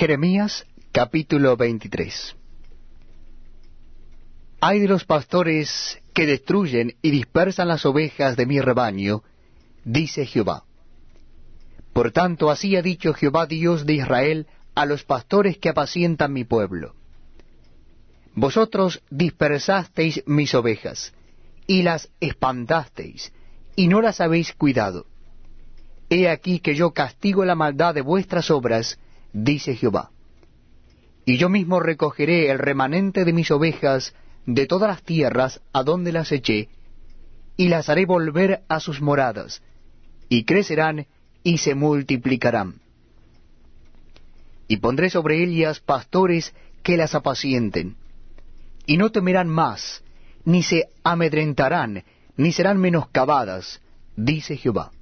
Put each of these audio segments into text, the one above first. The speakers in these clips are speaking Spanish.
Jeremías capítulo 23 Hay de los pastores que destruyen y dispersan las ovejas de mi rebaño, dice Jehová. Por tanto, así ha dicho Jehová Dios de Israel a los pastores que apacientan mi pueblo. Vosotros dispersasteis mis ovejas, y las espantasteis, y no las habéis cuidado. He aquí que yo castigo la maldad de vuestras obras, dice Jehová. Y yo mismo recogeré el remanente de mis ovejas de todas las tierras a donde las eché, y las haré volver a sus moradas, y crecerán y se multiplicarán. Y pondré sobre ellas pastores que las apacienten, y no temerán más, ni se amedrentarán, ni serán menoscabadas, dice Jehová.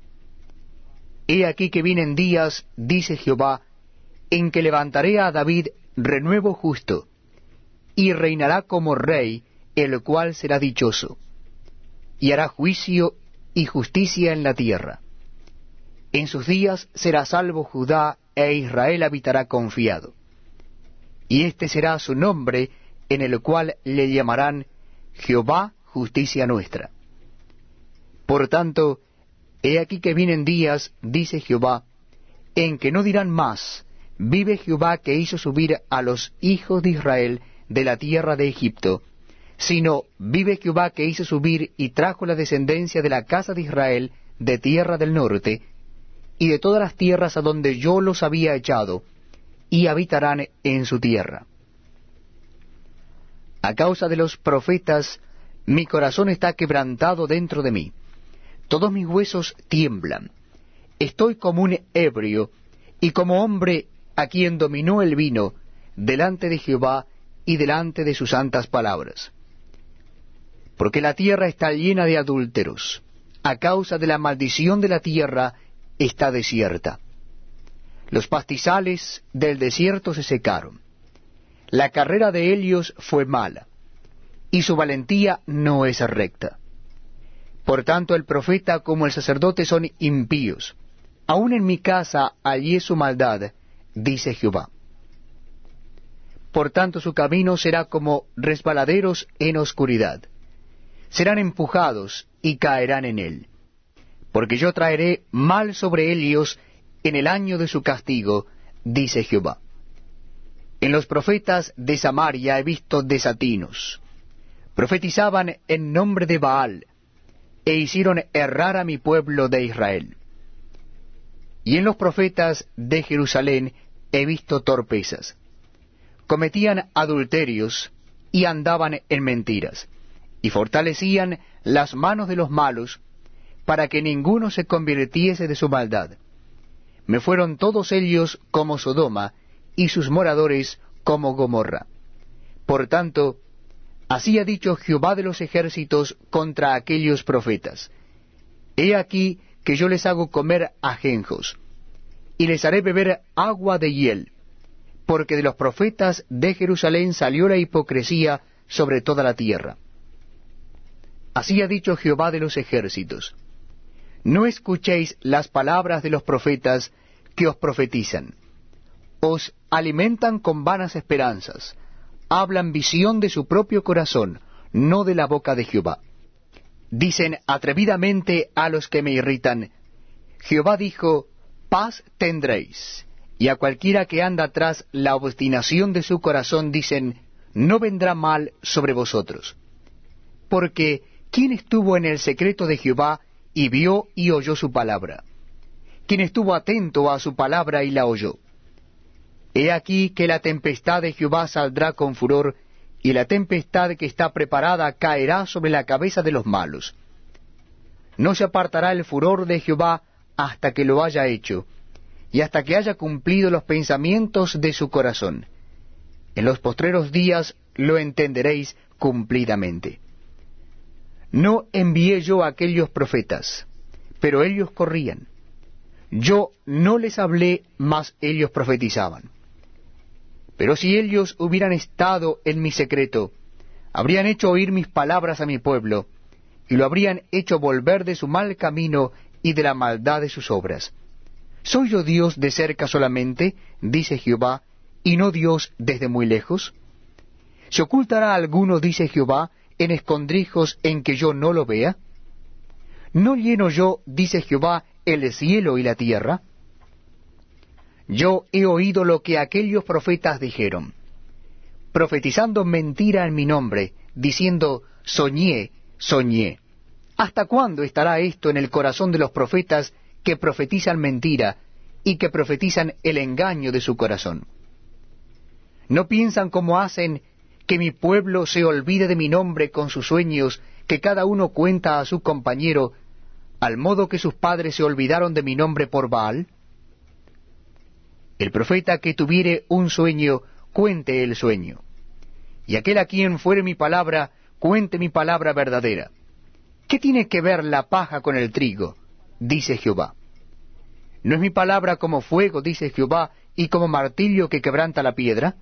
He aquí que vienen días, dice Jehová, en que levantaré a David renuevo justo, y reinará como rey, el cual será dichoso, y hará juicio y justicia en la tierra. En sus días será salvo Judá, e Israel habitará confiado. Y este será su nombre, en el cual le llamarán Jehová, justicia nuestra. Por tanto, He aquí que vienen días, dice Jehová, en que no dirán más, vive Jehová que hizo subir a los hijos de Israel de la tierra de Egipto, sino vive Jehová que hizo subir y trajo la descendencia de la casa de Israel de tierra del norte, y de todas las tierras a donde yo los había echado, y habitarán en su tierra. A causa de los profetas, mi corazón está quebrantado dentro de mí todos mis huesos tiemblan. Estoy como un ebrio, y como hombre a quien dominó el vino, delante de Jehová y delante de sus santas palabras. Porque la tierra está llena de adúlteros, a causa de la maldición de la tierra está desierta. Los pastizales del desierto se secaron. La carrera de Helios fue mala, y su valentía no es recta. Por tanto, el profeta como el sacerdote son impíos. Aún en mi casa hallé su maldad, dice Jehová. Por tanto, su camino será como resbaladeros en oscuridad. Serán empujados y caerán en él. Porque yo traeré mal sobre ellos en el año de su castigo, dice Jehová. En los profetas de Samaria he visto desatinos. Profetizaban en nombre de Baal, e hicieron errar a mi pueblo de Israel. Y en los profetas de Jerusalén he visto torpezas. Cometían adulterios y andaban en mentiras, y fortalecían las manos de los malos, para que ninguno se convirtiese de su maldad. Me fueron todos ellos como Sodoma, y sus moradores como Gomorra. Por tanto, Así ha dicho Jehová de los ejércitos contra aquellos profetas. He aquí que yo les hago comer ajenjos, y les haré beber agua de hiel, porque de los profetas de Jerusalén salió la hipocresía sobre toda la tierra. Así ha dicho Jehová de los ejércitos. No escuchéis las palabras de los profetas que os profetizan. Os alimentan con vanas esperanzas hablan visión de su propio corazón, no de la boca de Jehová. Dicen atrevidamente a los que me irritan, Jehová dijo, paz tendréis. Y a cualquiera que anda tras la obstinación de su corazón dicen, no vendrá mal sobre vosotros. Porque, ¿quién estuvo en el secreto de Jehová y vio y oyó su palabra? ¿Quién estuvo atento a su palabra y la oyó? He aquí que la tempestad de Jehová saldrá con furor, y la tempestad que está preparada caerá sobre la cabeza de los malos. No se apartará el furor de Jehová hasta que lo haya hecho, y hasta que haya cumplido los pensamientos de su corazón. En los postreros días lo entenderéis cumplidamente. No envié yo a aquellos profetas, pero ellos corrían. Yo no les hablé, mas ellos profetizaban. Pero si ellos hubieran estado en mi secreto, habrían hecho oír mis palabras a mi pueblo, y lo habrían hecho volver de su mal camino y de la maldad de sus obras. ¿Soy yo Dios de cerca solamente? dice Jehová, y no Dios desde muy lejos? ¿Se ocultará alguno, dice Jehová, en escondrijos en que yo no lo vea? ¿No lleno yo, dice Jehová, el cielo y la tierra? Yo he oído lo que aquellos profetas dijeron, profetizando mentira en mi nombre, diciendo, soñé, soñé. ¿Hasta cuándo estará esto en el corazón de los profetas que profetizan mentira y que profetizan el engaño de su corazón? ¿No piensan como hacen que mi pueblo se olvide de mi nombre con sus sueños, que cada uno cuenta a su compañero, al modo que sus padres se olvidaron de mi nombre por Baal? El profeta que tuviere un sueño, cuente el sueño. Y aquel a quien fuere mi palabra, cuente mi palabra verdadera. ¿Qué tiene que ver la paja con el trigo? dice Jehová. ¿No es mi palabra como fuego, dice Jehová, y como martillo que quebranta la piedra?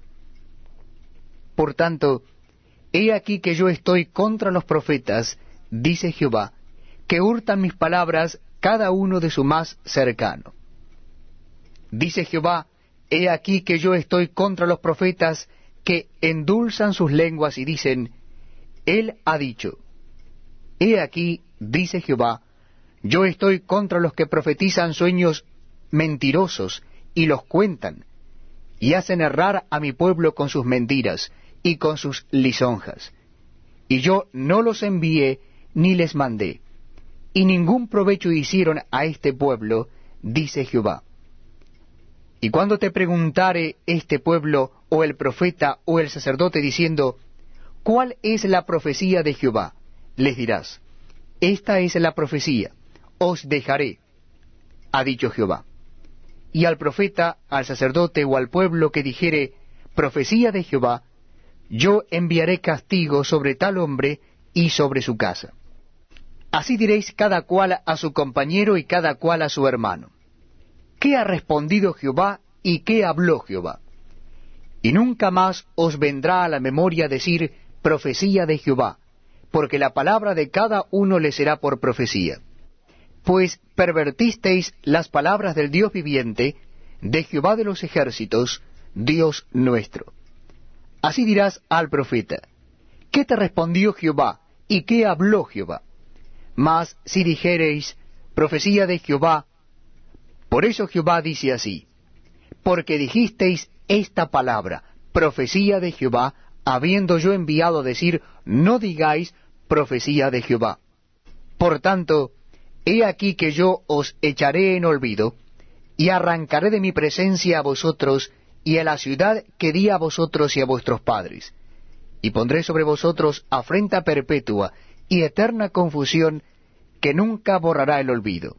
Por tanto, he aquí que yo estoy contra los profetas, dice Jehová, que hurtan mis palabras cada uno de su más cercano. Dice Jehová, he aquí que yo estoy contra los profetas que endulzan sus lenguas y dicen, Él ha dicho. He aquí, dice Jehová, yo estoy contra los que profetizan sueños mentirosos y los cuentan, y hacen errar a mi pueblo con sus mentiras y con sus lisonjas. Y yo no los envié ni les mandé, y ningún provecho hicieron a este pueblo, dice Jehová. Y cuando te preguntare este pueblo, o el profeta, o el sacerdote, diciendo, ¿cuál es la profecía de Jehová? Les dirás, esta es la profecía, os dejaré, ha dicho Jehová. Y al profeta, al sacerdote o al pueblo que dijere, profecía de Jehová, yo enviaré castigo sobre tal hombre y sobre su casa. Así diréis cada cual a su compañero y cada cual a su hermano. ¿Qué ha respondido Jehová y qué habló Jehová? Y nunca más os vendrá a la memoria decir profecía de Jehová, porque la palabra de cada uno le será por profecía. Pues pervertisteis las palabras del Dios viviente, de Jehová de los ejércitos, Dios nuestro. Así dirás al profeta, ¿qué te respondió Jehová y qué habló Jehová? Mas si dijereis, profecía de Jehová, por eso Jehová dice así, porque dijisteis esta palabra, profecía de Jehová, habiendo yo enviado a decir, no digáis profecía de Jehová. Por tanto, he aquí que yo os echaré en olvido, y arrancaré de mi presencia a vosotros, y a la ciudad que di a vosotros y a vuestros padres, y pondré sobre vosotros afrenta perpetua y eterna confusión que nunca borrará el olvido